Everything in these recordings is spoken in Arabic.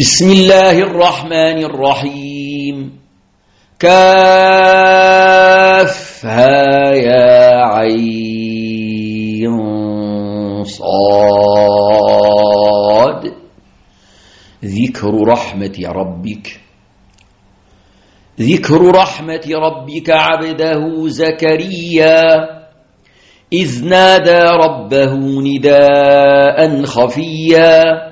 بسم الله الرحمن الرحيم. كافها يا عين صاد. ذكر رحمة ربك. ذكر رحمة ربك عبده زكريا. إذ نادى ربه نداء خفيا.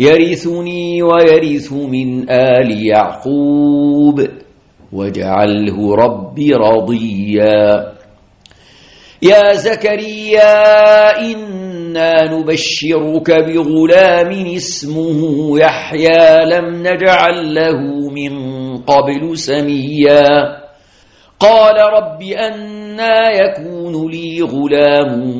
يرثني ويرث من آل يعقوب واجعله ربي رضيا. يا زكريا إنا نبشرك بغلام اسمه يحيى لم نجعل له من قبل سميا. قال رب أنا يكون لي غلام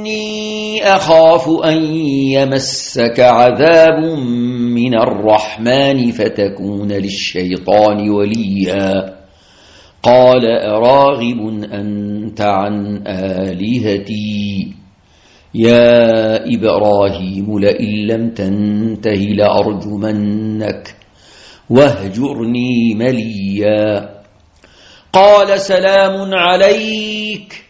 إني أخاف أن يمسك عذاب من الرحمن فتكون للشيطان وليا. قال أراغب أنت عن آلهتي. يا إبراهيم لئن لم تنته لأرجمنك. واهجرني مليا. قال سلام عليك.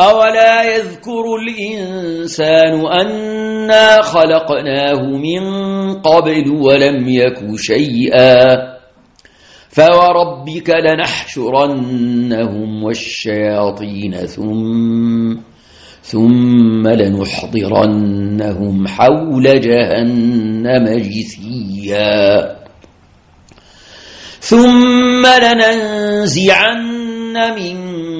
أولا يذكر الإنسان أنا خلقناه من قبل ولم يك شيئا فوربك لنحشرنهم والشياطين ثم ثم لنحضرنهم حول جهنم جثيا. ثم لننزعن من